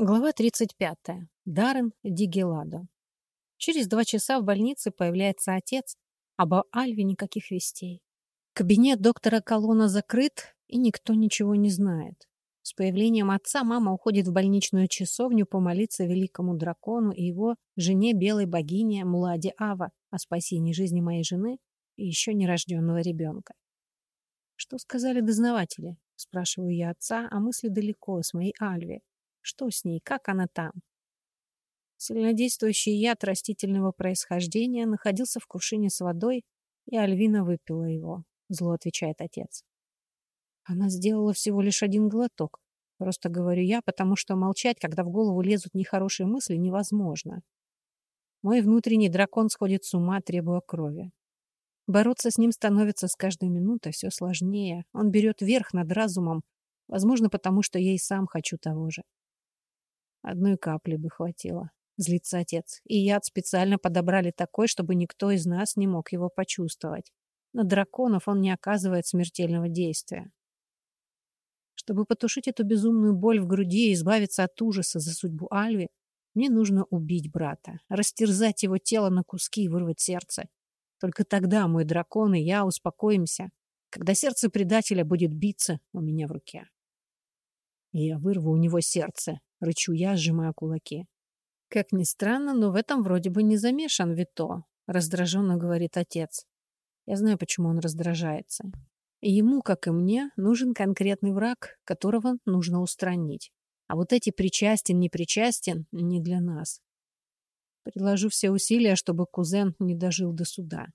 Глава 35. Даррен Дигеладо. Через два часа в больнице появляется отец, об Альве никаких вестей. Кабинет доктора Колона закрыт, и никто ничего не знает. С появлением отца мама уходит в больничную часовню помолиться великому дракону и его жене белой богине Муладе Ава о спасении жизни моей жены и еще нерожденного ребенка. «Что сказали дознаватели?» – спрашиваю я отца, а мысли далеко, с моей Альве. Что с ней? Как она там? Сильнодействующий яд растительного происхождения находился в кувшине с водой, и Альвина выпила его, зло отвечает отец. Она сделала всего лишь один глоток. Просто говорю я, потому что молчать, когда в голову лезут нехорошие мысли, невозможно. Мой внутренний дракон сходит с ума, требуя крови. Бороться с ним становится с каждой минутой все сложнее. Он берет верх над разумом, возможно, потому что я и сам хочу того же. Одной капли бы хватило. Злится отец. И яд специально подобрали такой, чтобы никто из нас не мог его почувствовать. На драконов он не оказывает смертельного действия. Чтобы потушить эту безумную боль в груди и избавиться от ужаса за судьбу Альви, мне нужно убить брата, растерзать его тело на куски и вырвать сердце. Только тогда мой дракон и я успокоимся, когда сердце предателя будет биться у меня в руке. Я вырву у него сердце, Рычу я, сжимая кулаки. Как ни странно, но в этом вроде бы не замешан Вито, раздраженно говорит отец. Я знаю, почему он раздражается. И ему, как и мне, нужен конкретный враг, которого нужно устранить. А вот эти причастен, не причастен не для нас. Приложу все усилия, чтобы кузен не дожил до суда.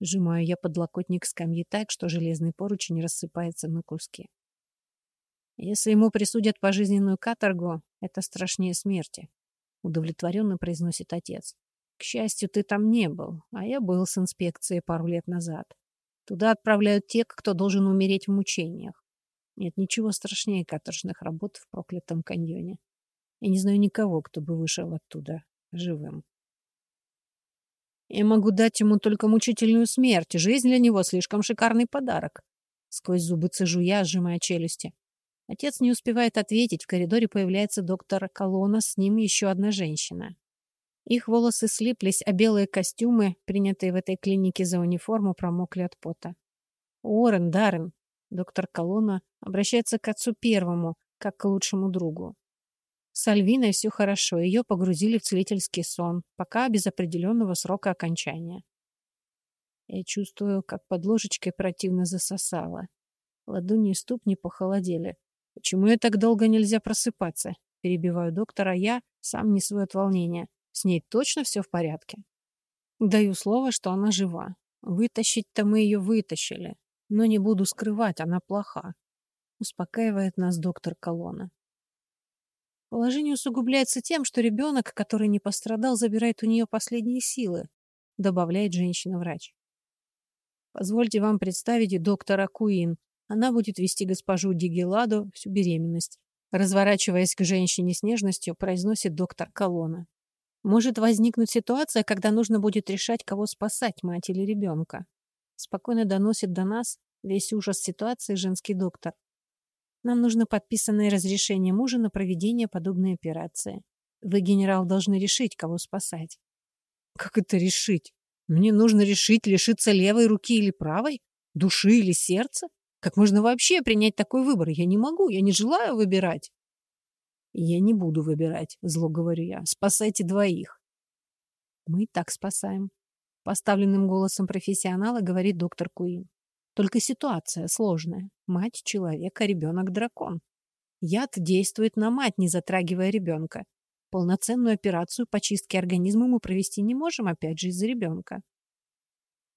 Сжимаю я подлокотник скамьи так, что железный поручень рассыпается на куски. Если ему присудят пожизненную каторгу, это страшнее смерти, удовлетворенно произносит отец. К счастью, ты там не был, а я был с инспекцией пару лет назад. Туда отправляют тех, кто должен умереть в мучениях. Нет ничего страшнее каторжных работ в проклятом каньоне. Я не знаю никого, кто бы вышел оттуда живым. Я могу дать ему только мучительную смерть. Жизнь для него слишком шикарный подарок. Сквозь зубы цежу я, сжимая челюсти. Отец не успевает ответить. В коридоре появляется доктор Колона, с ним еще одна женщина. Их волосы слиплись, а белые костюмы, принятые в этой клинике за униформу, промокли от пота. Уоррен, Даррен, доктор Колона обращается к отцу первому, как к лучшему другу. С Альвиной все хорошо, ее погрузили в целительский сон, пока без определенного срока окончания. Я чувствую, как под ложечкой противно засосало. Ладони и ступни похолодели. «Почему я так долго нельзя просыпаться?» Перебиваю доктора, я сам не свой от волнения. С ней точно все в порядке? Даю слово, что она жива. Вытащить-то мы ее вытащили. Но не буду скрывать, она плоха. Успокаивает нас доктор Колона. Положение усугубляется тем, что ребенок, который не пострадал, забирает у нее последние силы, добавляет женщина-врач. Позвольте вам представить доктора Куин, она будет вести госпожу Дигеладу всю беременность. Разворачиваясь к женщине с нежностью, произносит доктор Колона. Может возникнуть ситуация, когда нужно будет решать, кого спасать, мать или ребенка. Спокойно доносит до нас весь ужас ситуации женский доктор. Нам нужно подписанное разрешение мужа на проведение подобной операции. Вы, генерал, должны решить, кого спасать. Как это решить? Мне нужно решить, лишиться левой руки или правой? Души или сердца? Как можно вообще принять такой выбор? Я не могу, я не желаю выбирать. Я не буду выбирать, зло говорю я. Спасайте двоих. Мы и так спасаем. Поставленным голосом профессионала говорит доктор Куин. Только ситуация сложная. Мать человека, ребенок дракон. Яд действует на мать, не затрагивая ребенка. Полноценную операцию по чистке организма мы провести не можем, опять же, из-за ребенка.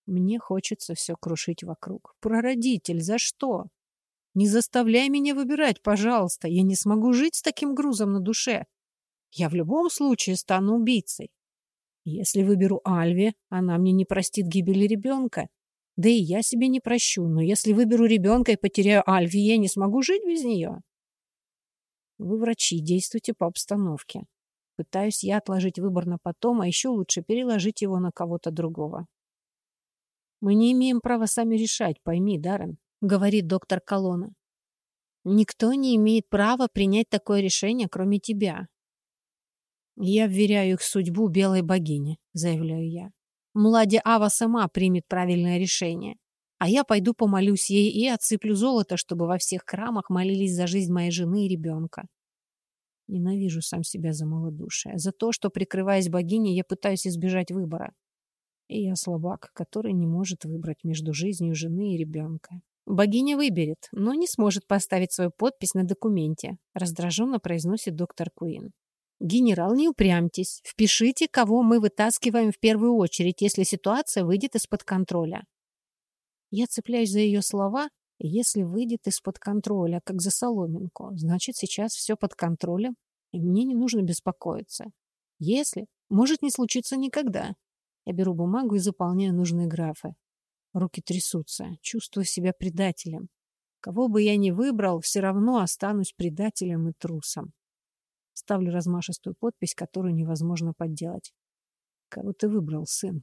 Мне хочется все крушить вокруг. Прародитель, за что? Не заставляй меня выбирать, пожалуйста. Я не смогу жить с таким грузом на душе. Я в любом случае стану убийцей. Если выберу Альви, она мне не простит гибели ребенка. Да и я себе не прощу, но если выберу ребенка и потеряю Альви, я не смогу жить без нее. Вы, врачи, действуйте по обстановке. Пытаюсь я отложить выбор на потом, а еще лучше переложить его на кого-то другого. Мы не имеем права сами решать, пойми, Даррен, говорит доктор Колона. Никто не имеет права принять такое решение, кроме тебя. Я вверяю их судьбу белой богине, заявляю я. Младе Ава сама примет правильное решение. А я пойду помолюсь ей и отсыплю золото, чтобы во всех храмах молились за жизнь моей жены и ребенка. Ненавижу сам себя за малодушие, за то, что, прикрываясь богиней, я пытаюсь избежать выбора. И я слабак, который не может выбрать между жизнью жены и ребенка. Богиня выберет, но не сможет поставить свою подпись на документе, раздраженно произносит доктор Куин. Генерал, не упрямьтесь. Впишите, кого мы вытаскиваем в первую очередь, если ситуация выйдет из-под контроля. Я цепляюсь за ее слова, если выйдет из-под контроля, как за соломинку, значит, сейчас все под контролем, и мне не нужно беспокоиться. Если, может не случиться никогда. Я беру бумагу и заполняю нужные графы. Руки трясутся, чувствую себя предателем. Кого бы я ни выбрал, все равно останусь предателем и трусом. Ставлю размашистую подпись, которую невозможно подделать. Кого ты выбрал, сын?